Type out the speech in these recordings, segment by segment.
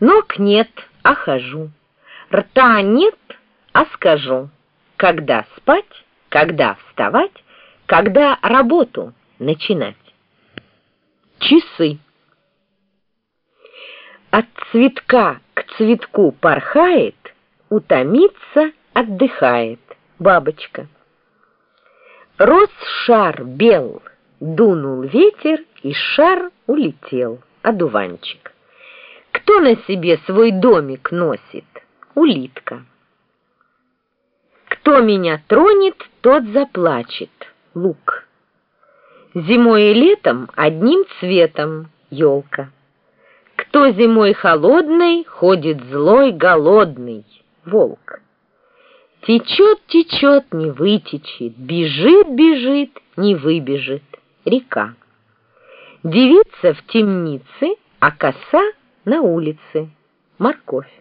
Ног нет, а хожу. Рта нет, а скажу. Когда спать, когда вставать, когда работу начинать. Часы. От цветка к цветку порхает, утомится, отдыхает бабочка. Рос шар бел, дунул ветер, и шар улетел, одуванчик. Кто на себе свой домик носит? Улитка. Кто меня тронет, тот заплачет. Лук. Зимой и летом одним цветом елка. Кто зимой холодный, ходит злой, голодный. Волк. Течет, течет, не вытечет, бежит, бежит, не выбежит. Река. Девица в темнице, а коса на улице. Морковь.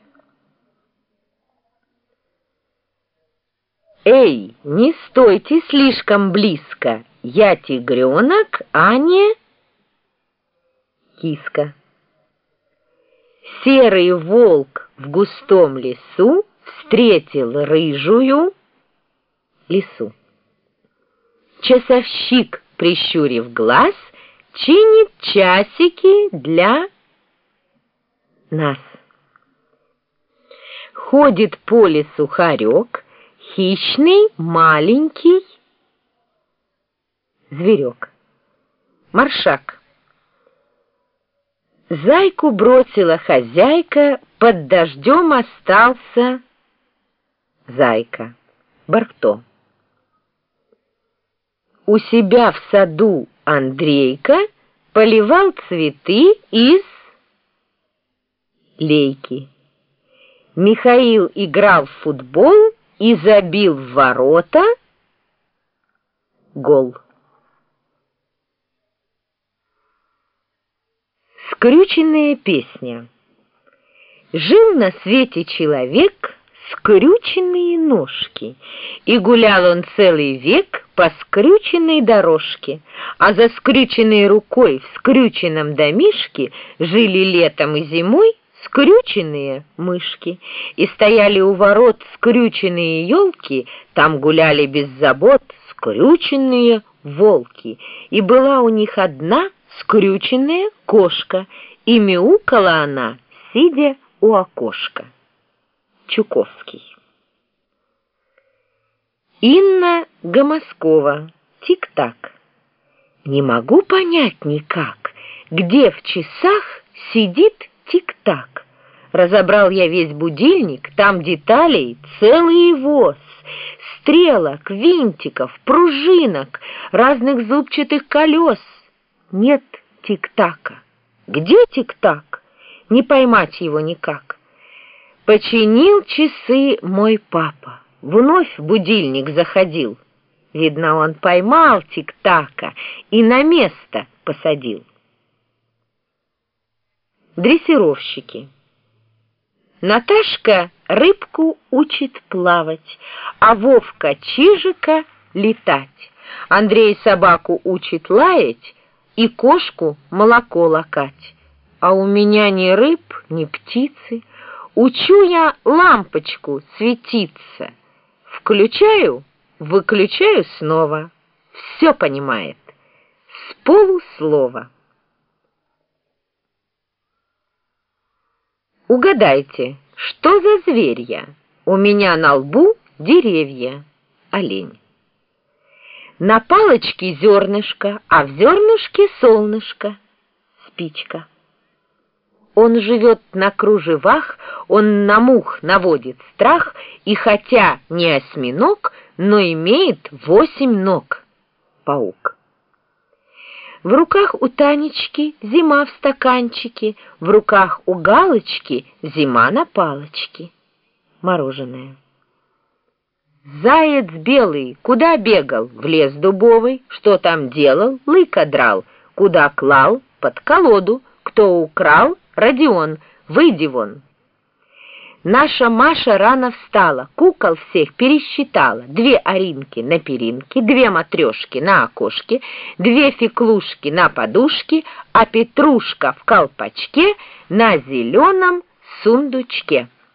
Эй, не стойте слишком близко. Я тигренок, а не... Киска. Серый волк в густом лесу встретил рыжую лису. Часовщик, прищурив глаз, чинит часики для нас. Ходит по лесу хорек, хищный, маленький зверек. Маршак. Зайку бросила хозяйка, под дождем остался зайка. Бархто. У себя в саду Андрейка поливал цветы из лейки. Михаил играл в футбол и забил в ворота гол. Скрюченная песня. Жил на свете человек, скрюченные ножки, и гулял он целый век по скрюченной дорожке, а за скрюченной рукой в скрюченном домишке жили летом и зимой скрюченные мышки, и стояли у ворот скрюченные елки, там гуляли без забот скрюченные волки, и была у них одна скрюченная кошка, и мяукала она, сидя у окошка. Чуковский. Инна Гомоскова. Тик-так. Не могу понять никак, где в часах сидит тик-так. Разобрал я весь будильник, там деталей целый воз. Стрелок, винтиков, пружинок, разных зубчатых колес. Нет тик-така. Где тик-так? Не поймать его никак. Починил часы мой папа. Вновь будильник заходил. Видно, он поймал тик-така и на место посадил дрессировщики. Наташка рыбку учит плавать, а Вовка чижика летать. Андрей собаку учит лаять и кошку молоко лакать. А у меня ни рыб, ни птицы. Учу я лампочку светиться. Включаю, выключаю снова. Все понимает. С полуслова. Угадайте, что за зверь я? У меня на лбу деревья. Олень. На палочке зернышко, а в зернышке солнышко. Спичка. Он живет на кружевах, он на мух наводит страх, и хотя не осьминог, но имеет восемь ног. Паук. В руках у Танечки зима в стаканчике, в руках у Галочки зима на палочке. Мороженое. Заяц белый куда бегал? В лес дубовый. Что там делал? Лыка драл. Куда клал? Под колоду. Кто украл? Родион. Выйди вон. Наша Маша рано встала, кукол всех пересчитала. Две оринки на перинке, две матрешки на окошке, две феклушки на подушке, а Петрушка в колпачке на зеленом сундучке.